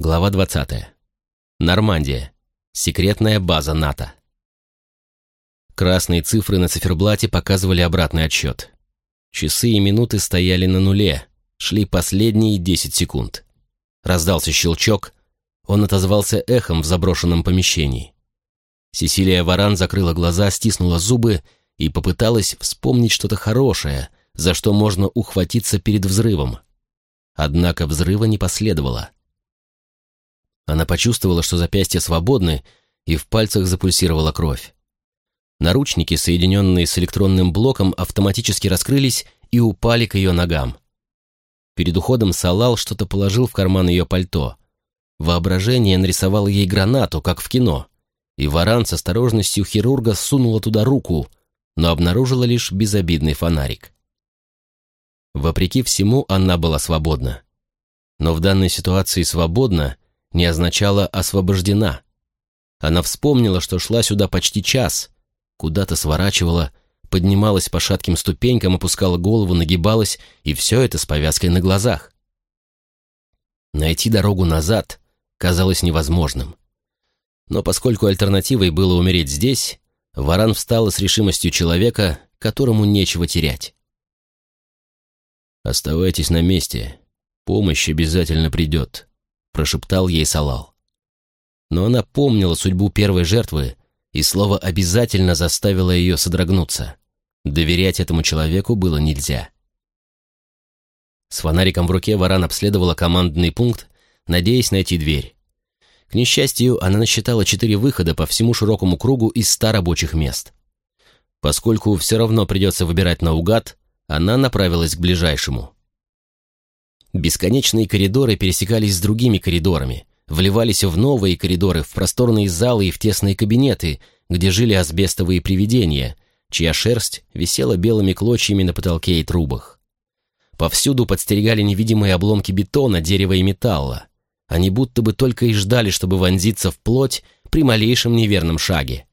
Глава 20. Нормандия. Секретная база НАТО. Красные цифры на циферблате показывали обратный отсчет. Часы и минуты стояли на нуле, шли последние 10 секунд. Раздался щелчок, он отозвался эхом в заброшенном помещении. Сесилия Варан закрыла глаза, стиснула зубы и попыталась вспомнить что-то хорошее, за что можно ухватиться перед взрывом. Однако взрыва не последовало. Она почувствовала, что запястья свободны, и в пальцах запульсировала кровь. Наручники, соединенные с электронным блоком, автоматически раскрылись и упали к ее ногам. Перед уходом Салал что-то положил в карман ее пальто. Воображение нарисовало ей гранату, как в кино, и Варан с осторожностью хирурга сунула туда руку, но обнаружила лишь безобидный фонарик. Вопреки всему, она была свободна. Но в данной ситуации свободна — не означало «освобождена». Она вспомнила, что шла сюда почти час, куда-то сворачивала, поднималась по шатким ступенькам, опускала голову, нагибалась, и все это с повязкой на глазах. Найти дорогу назад казалось невозможным. Но поскольку альтернативой было умереть здесь, Варан встала с решимостью человека, которому нечего терять. «Оставайтесь на месте. Помощь обязательно придет», прошептал ей Салал. Но она помнила судьбу первой жертвы, и слово обязательно заставило ее содрогнуться. Доверять этому человеку было нельзя. С фонариком в руке Варан обследовала командный пункт, надеясь найти дверь. К несчастью, она насчитала четыре выхода по всему широкому кругу из ста рабочих мест. Поскольку все равно придется выбирать наугад, она направилась к ближайшему. Бесконечные коридоры пересекались с другими коридорами, вливались в новые коридоры, в просторные залы и в тесные кабинеты, где жили асбестовые привидения, чья шерсть висела белыми клочьями на потолке и трубах. Повсюду подстерегали невидимые обломки бетона, дерева и металла. Они будто бы только и ждали, чтобы вонзиться в плоть при малейшем неверном шаге.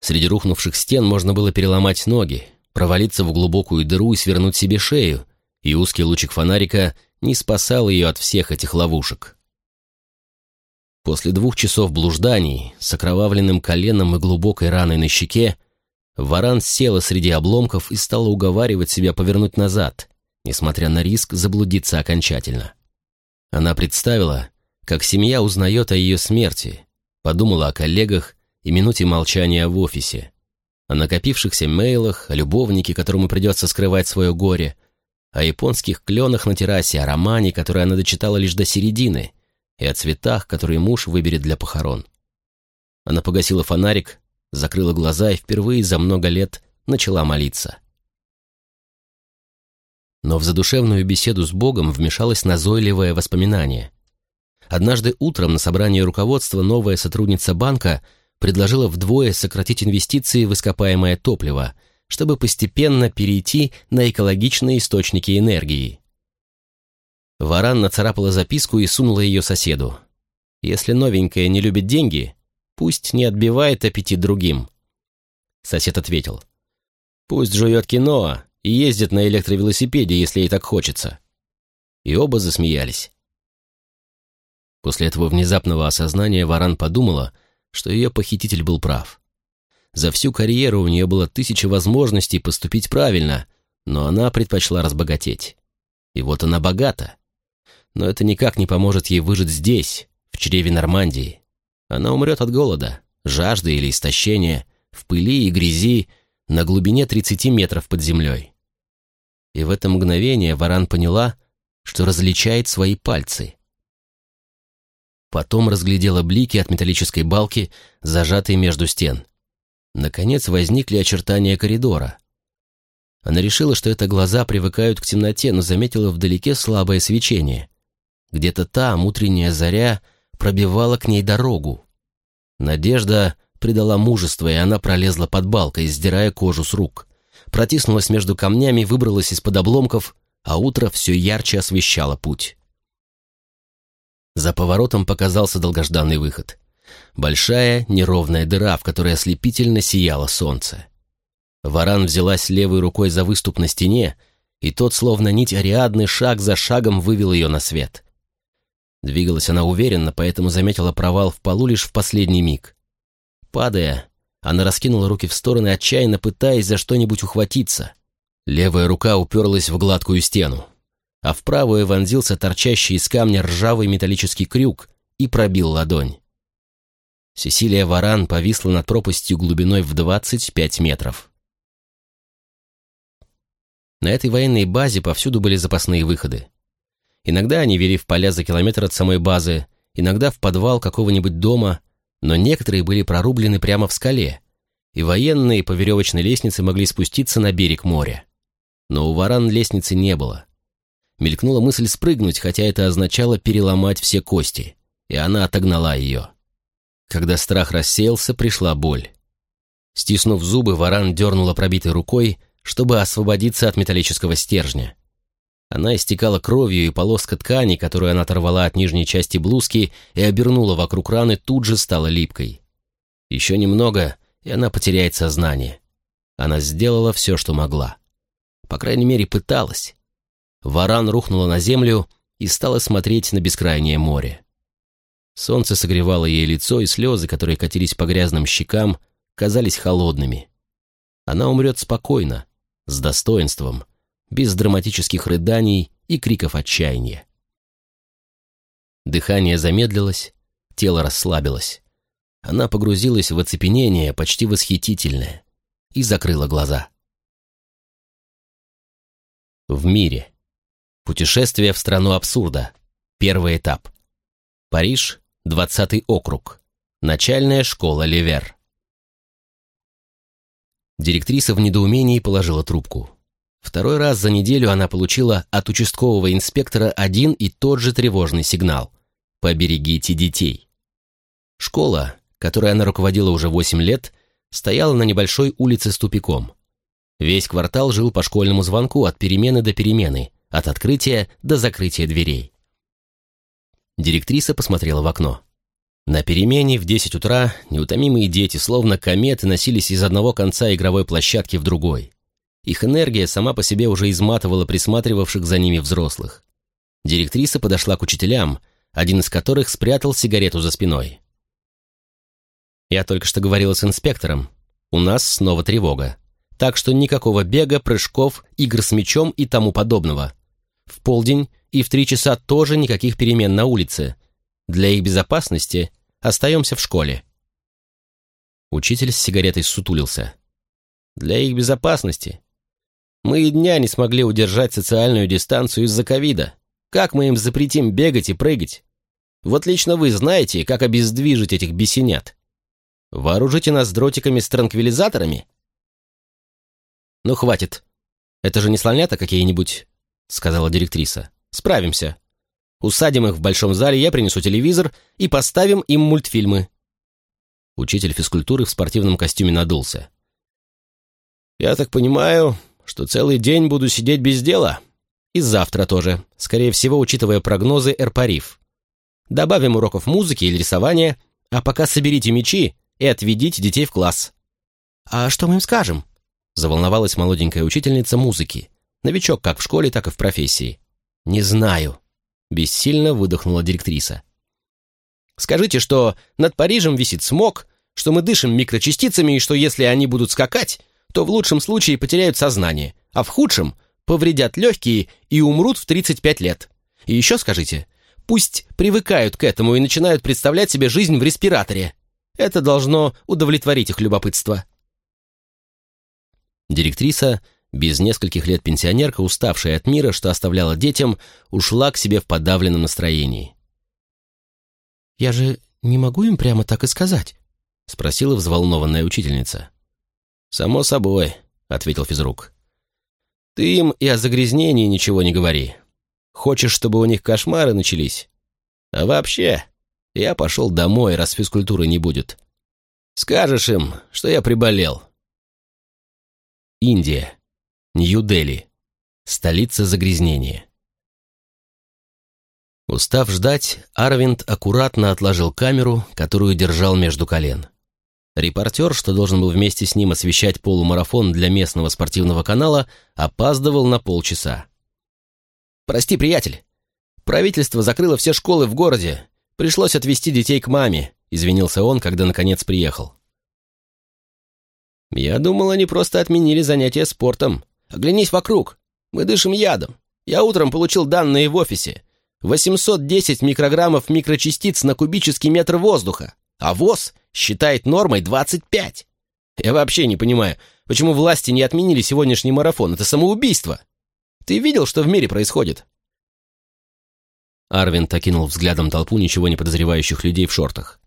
Среди рухнувших стен можно было переломать ноги, провалиться в глубокую дыру и свернуть себе шею, и узкий лучик фонарика не спасал ее от всех этих ловушек. После двух часов блужданий с окровавленным коленом и глубокой раной на щеке Варан села среди обломков и стала уговаривать себя повернуть назад, несмотря на риск заблудиться окончательно. Она представила, как семья узнает о ее смерти, подумала о коллегах и минуте молчания в офисе, о накопившихся мейлах, о любовнике, которому придется скрывать свое горе, о японских кленах на террасе, о романе, который она дочитала лишь до середины, и о цветах, которые муж выберет для похорон. Она погасила фонарик, закрыла глаза и впервые за много лет начала молиться. Но в задушевную беседу с Богом вмешалось назойливое воспоминание. Однажды утром на собрании руководства новая сотрудница банка предложила вдвое сократить инвестиции в ископаемое топливо – чтобы постепенно перейти на экологичные источники энергии. Варан нацарапала записку и сунула ее соседу. «Если новенькая не любит деньги, пусть не отбивает аппетит другим». Сосед ответил. «Пусть жует кино и ездит на электровелосипеде, если ей так хочется». И оба засмеялись. После этого внезапного осознания Варан подумала, что ее похититель был прав. За всю карьеру у нее было тысяча возможностей поступить правильно, но она предпочла разбогатеть. И вот она богата. Но это никак не поможет ей выжить здесь, в чреве Нормандии. Она умрет от голода, жажды или истощения, в пыли и грязи, на глубине 30 метров под землей. И в это мгновение Варан поняла, что различает свои пальцы. Потом разглядела блики от металлической балки, зажатой между стен. Наконец возникли очертания коридора. Она решила, что это глаза привыкают к темноте, но заметила вдалеке слабое свечение. Где-то там утренняя заря пробивала к ней дорогу. Надежда придала мужество, и она пролезла под балкой, сдирая кожу с рук. Протиснулась между камнями, выбралась из-под обломков, а утро все ярче освещало путь. За поворотом показался долгожданный выход. Большая неровная дыра, в которой ослепительно сияло солнце. Варан взялась левой рукой за выступ на стене, и тот, словно нить Ариадны, шаг за шагом вывел ее на свет. Двигалась она уверенно, поэтому заметила провал в полу лишь в последний миг. Падая, она раскинула руки в стороны, отчаянно пытаясь за что-нибудь ухватиться. Левая рука уперлась в гладкую стену, а в правую вонзился торчащий из камня ржавый металлический крюк и пробил ладонь. Сесилия Варан повисла над пропастью глубиной в 25 метров. На этой военной базе повсюду были запасные выходы. Иногда они вели в поля за километр от самой базы, иногда в подвал какого-нибудь дома, но некоторые были прорублены прямо в скале, и военные по веревочной лестнице могли спуститься на берег моря. Но у варан лестницы не было. Мелькнула мысль спрыгнуть, хотя это означало переломать все кости, и она отогнала ее. Когда страх рассеялся, пришла боль. Стиснув зубы, варан дернула пробитой рукой, чтобы освободиться от металлического стержня. Она истекала кровью, и полоска ткани, которую она оторвала от нижней части блузки и обернула вокруг раны, тут же стала липкой. Еще немного, и она потеряет сознание. Она сделала все, что могла. По крайней мере, пыталась. Варан рухнула на землю и стала смотреть на бескрайнее море. Солнце согревало ей лицо, и слезы, которые катились по грязным щекам, казались холодными. Она умрет спокойно, с достоинством, без драматических рыданий и криков отчаяния. Дыхание замедлилось, тело расслабилось. Она погрузилась в оцепенение, почти восхитительное, и закрыла глаза. В мире. Путешествие в страну абсурда. Первый этап. Париж, 20 округ. Начальная школа Левер. Директриса в недоумении положила трубку. Второй раз за неделю она получила от участкового инспектора один и тот же тревожный сигнал «Поберегите детей». Школа, которой она руководила уже 8 лет, стояла на небольшой улице с тупиком. Весь квартал жил по школьному звонку от перемены до перемены, от открытия до закрытия дверей. Директриса посмотрела в окно. На перемене в 10 утра неутомимые дети, словно кометы, носились из одного конца игровой площадки в другой. Их энергия сама по себе уже изматывала присматривавших за ними взрослых. Директриса подошла к учителям, один из которых спрятал сигарету за спиной. «Я только что говорила с инспектором. У нас снова тревога. Так что никакого бега, прыжков, игр с мячом и тому подобного. В полдень и в три часа тоже никаких перемен на улице. Для их безопасности остаемся в школе». Учитель с сигаретой сутулился. «Для их безопасности? Мы и дня не смогли удержать социальную дистанцию из-за ковида. Как мы им запретим бегать и прыгать? Вот лично вы знаете, как обездвижить этих бесенят. Вооружите нас дротиками с транквилизаторами? Ну, хватит. Это же не слонята какие-нибудь, сказала директриса. Справимся. Усадим их в большом зале, я принесу телевизор и поставим им мультфильмы. Учитель физкультуры в спортивном костюме надулся. «Я так понимаю, что целый день буду сидеть без дела. И завтра тоже, скорее всего, учитывая прогнозы Эрпариф. Добавим уроков музыки или рисования, а пока соберите мячи и отведите детей в класс. «А что мы им скажем?» Заволновалась молоденькая учительница музыки. Новичок как в школе, так и в профессии. «Не знаю», — бессильно выдохнула директриса. «Скажите, что над Парижем висит смог, что мы дышим микрочастицами и что если они будут скакать, то в лучшем случае потеряют сознание, а в худшем повредят легкие и умрут в 35 лет. И еще скажите, пусть привыкают к этому и начинают представлять себе жизнь в респираторе. Это должно удовлетворить их любопытство. Директриса, без нескольких лет пенсионерка, уставшая от мира, что оставляла детям, ушла к себе в подавленном настроении. «Я же не могу им прямо так и сказать?» — спросила взволнованная учительница. «Само собой», — ответил физрук. «Ты им и о загрязнении ничего не говори. Хочешь, чтобы у них кошмары начались? А вообще, я пошел домой, раз физкультуры не будет. Скажешь им, что я приболел». Индия. Нью-Дели. Столица загрязнения. Устав ждать, Арвинд аккуратно отложил камеру, которую держал между колен. Репортер, что должен был вместе с ним освещать полумарафон для местного спортивного канала, опаздывал на полчаса. «Прости, приятель, Правительство закрыло все школы в городе. Пришлось отвезти детей к маме», — извинился он, когда наконец приехал. «Я думал, они просто отменили занятия спортом. Оглянись вокруг. Мы дышим ядом. Я утром получил данные в офисе. 810 микрограммов микрочастиц на кубический метр воздуха, а ВОЗ считает нормой 25. Я вообще не понимаю, почему власти не отменили сегодняшний марафон. Это самоубийство. Ты видел, что в мире происходит?» Арвин окинул взглядом толпу ничего не подозревающих людей в шортах.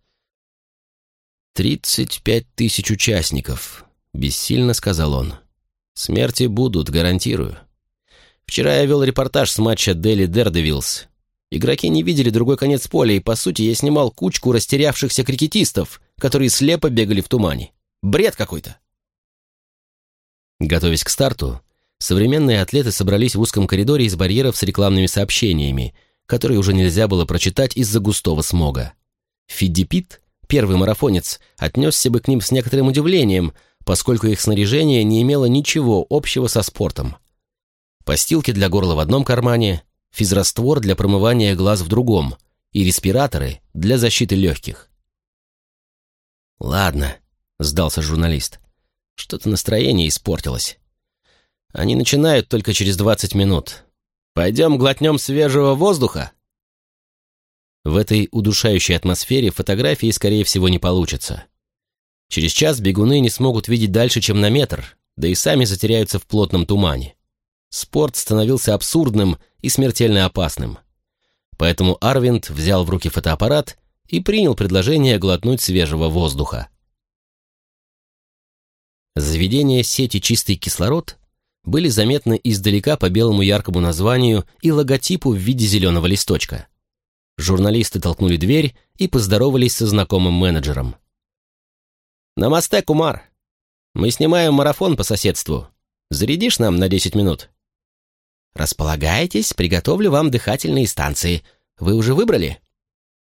«Тридцать пять тысяч участников», — бессильно сказал он. «Смерти будут, гарантирую. Вчера я вел репортаж с матча Дели Дердевилс. Игроки не видели другой конец поля, и, по сути, я снимал кучку растерявшихся крикетистов, которые слепо бегали в тумане. Бред какой-то!» Готовясь к старту, современные атлеты собрались в узком коридоре из барьеров с рекламными сообщениями, которые уже нельзя было прочитать из-за густого смога. Фиддипит, первый марафонец, отнесся бы к ним с некоторым удивлением, поскольку их снаряжение не имело ничего общего со спортом. Постилки для горла в одном кармане, физраствор для промывания глаз в другом и респираторы для защиты легких. «Ладно», — сдался журналист, — «что-то настроение испортилось. Они начинают только через двадцать минут. Пойдем глотнем свежего воздуха?» В этой удушающей атмосфере фотографии, скорее всего, не получится. Через час бегуны не смогут видеть дальше, чем на метр, да и сами затеряются в плотном тумане. Спорт становился абсурдным и смертельно опасным. Поэтому Арвинд взял в руки фотоаппарат и принял предложение глотнуть свежего воздуха. Заведение сети «Чистый кислород» были заметны издалека по белому яркому названию и логотипу в виде зеленого листочка. Журналисты толкнули дверь и поздоровались со знакомым менеджером. «Намасте, Кумар! Мы снимаем марафон по соседству. Зарядишь нам на 10 минут?» «Располагайтесь, приготовлю вам дыхательные станции. Вы уже выбрали?»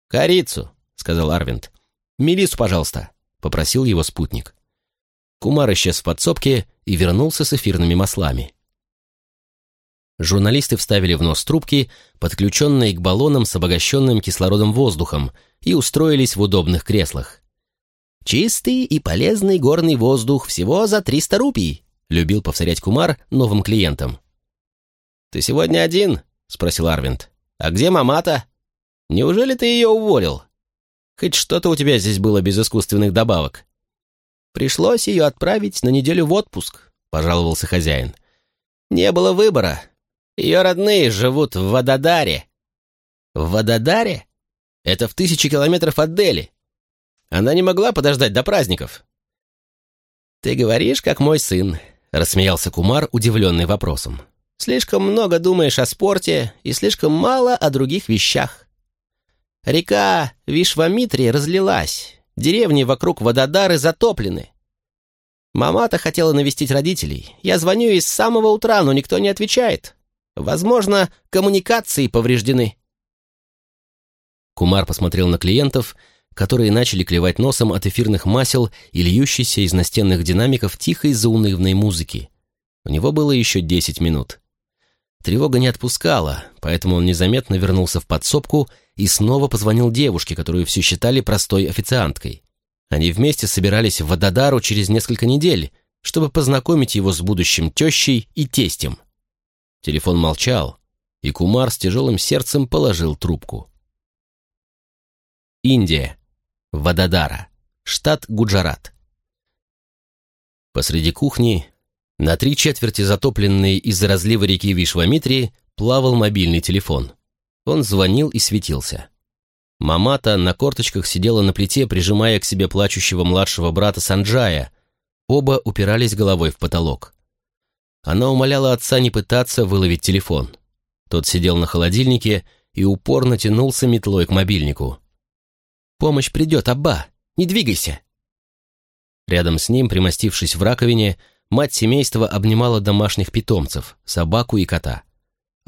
«Корицу», — сказал Арвинд. «Мелису, пожалуйста», — попросил его спутник. Кумар исчез в подсобке и вернулся с эфирными маслами. Журналисты вставили в нос трубки, подключенные к баллонам с обогащенным кислородом воздухом, и устроились в удобных креслах. «Чистый и полезный горный воздух всего за 300 рупий», — любил повторять Кумар новым клиентам. «Ты сегодня один?» — спросил Арвинд. «А где мамата? Неужели ты ее уволил? Хоть что-то у тебя здесь было без искусственных добавок?» Пришлось ее отправить на неделю в отпуск, пожаловался хозяин. Не было выбора. Ее родные живут в Вададаре. В Вададаре? Это в тысячи километров от Дели. Она не могла подождать до праздников. Ты говоришь, как мой сын, рассмеялся Кумар, удивленный вопросом. Слишком много думаешь о спорте и слишком мало о других вещах. Река Вишвамитри разлилась, Деревни вокруг Вододары затоплены. Мама-то хотела навестить родителей. Я звоню ей с самого утра, но никто не отвечает. Возможно, коммуникации повреждены. Кумар посмотрел на клиентов, которые начали клевать носом от эфирных масел и льющейся из настенных динамиков тихой заунывной музыки. У него было еще десять минут. Тревога не отпускала, поэтому он незаметно вернулся в подсобку и снова позвонил девушке, которую все считали простой официанткой. Они вместе собирались в Вододару через несколько недель, чтобы познакомить его с будущим тещей и тестем. Телефон молчал, и Кумар с тяжелым сердцем положил трубку. Индия. Вададара. Штат Гуджарат. Посреди кухни, на три четверти затопленный из-за разлива реки Вишвамитри, плавал мобильный телефон. Он звонил и светился. Мамата на корточках сидела на плите, прижимая к себе плачущего младшего брата Санджая. Оба упирались головой в потолок. Она умоляла отца не пытаться выловить телефон. Тот сидел на холодильнике и упорно тянулся метлой к мобильнику. «Помощь придет, Абба! Не двигайся!» Рядом с ним, примостившись в раковине, мать семейства обнимала домашних питомцев, собаку и кота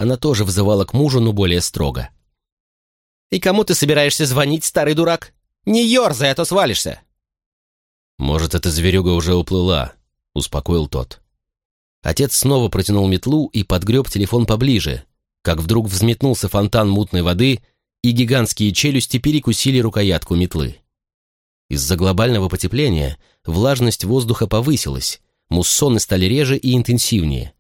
она тоже взывала к мужу, но более строго. «И кому ты собираешься звонить, старый дурак? Не ерзай, а то свалишься!» «Может, эта зверюга уже уплыла», — успокоил тот. Отец снова протянул метлу и подгреб телефон поближе, как вдруг взметнулся фонтан мутной воды, и гигантские челюсти перекусили рукоятку метлы. Из-за глобального потепления влажность воздуха повысилась, муссоны стали реже и интенсивнее.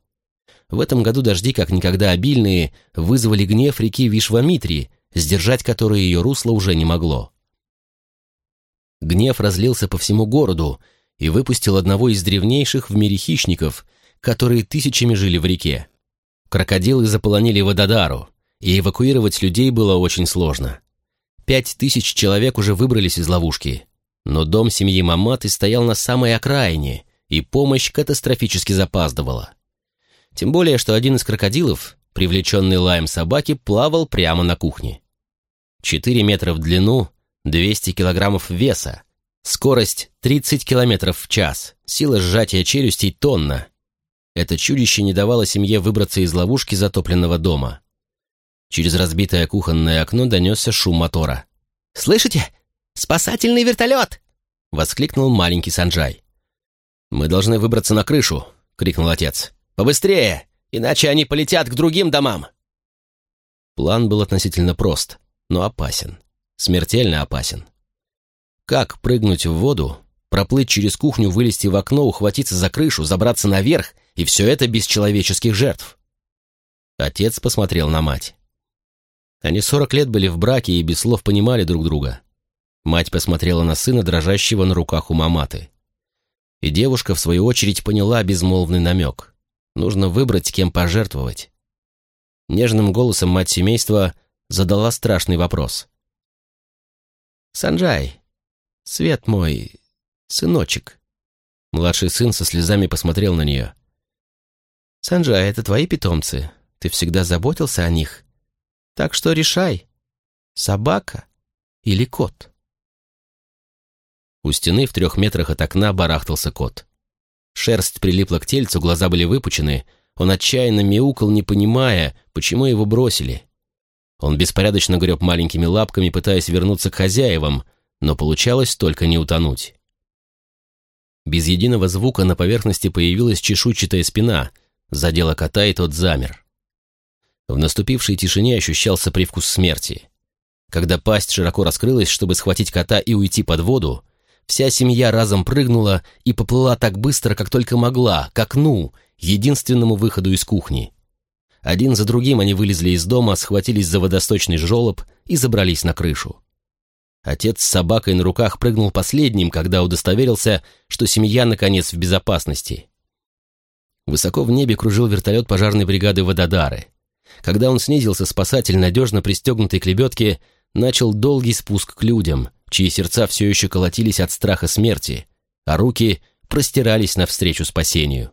В этом году дожди, как никогда обильные, вызвали гнев реки Вишвамитри, сдержать который ее русло уже не могло. Гнев разлился по всему городу и выпустил одного из древнейших в мире хищников, которые тысячами жили в реке. Крокодилы заполонили Вододару, и эвакуировать людей было очень сложно. Пять тысяч человек уже выбрались из ловушки, но дом семьи Маматы стоял на самой окраине, и помощь катастрофически запаздывала. Тем более, что один из крокодилов, привлеченный лаем собаки, плавал прямо на кухне. Четыре метра в длину, 200 килограммов веса, скорость 30 километров в час, сила сжатия челюстей тонна. Это чудище не давало семье выбраться из ловушки затопленного дома. Через разбитое кухонное окно донесся шум мотора. «Слышите? Спасательный вертолет!» — воскликнул маленький Санджай. «Мы должны выбраться на крышу!» — крикнул отец. «Побыстрее, иначе они полетят к другим домам!» План был относительно прост, но опасен. Смертельно опасен. Как прыгнуть в воду, проплыть через кухню, вылезти в окно, ухватиться за крышу, забраться наверх, и все это без человеческих жертв? Отец посмотрел на мать. Они сорок лет были в браке и без слов понимали друг друга. Мать посмотрела на сына, дрожащего на руках у маматы. И девушка, в свою очередь, поняла безмолвный намек. Нужно выбрать, кем пожертвовать. Нежным голосом мать семейства задала страшный вопрос. «Санджай, свет мой, сыночек». Младший сын со слезами посмотрел на нее. «Санджай, это твои питомцы. Ты всегда заботился о них. Так что решай, собака или кот. У стены в трех метрах от окна барахтался кот. Шерсть прилипла к тельцу, глаза были выпучены. Он отчаянно мяукал, не понимая, почему его бросили. Он беспорядочно греб маленькими лапками, пытаясь вернуться к хозяевам, но получалось только не утонуть. Без единого звука на поверхности появилась чешуйчатая спина, задела кота, и тот замер. В наступившей тишине ощущался привкус смерти. Когда пасть широко раскрылась, чтобы схватить кота и уйти под воду, вся семья разом прыгнула и поплыла так быстро, как только могла, к окну, единственному выходу из кухни. Один за другим они вылезли из дома, схватились за водосточный жолоб и забрались на крышу. Отец с собакой на руках прыгнул последним, когда удостоверился, что семья, наконец, в безопасности. Высоко в небе кружил вертолет пожарной бригады Вододары. Когда он снизился, спасатель, надежно пристегнутый к лебедке, начал долгий спуск к людям, чьи сердца все еще колотились от страха смерти, а руки простирались навстречу спасению.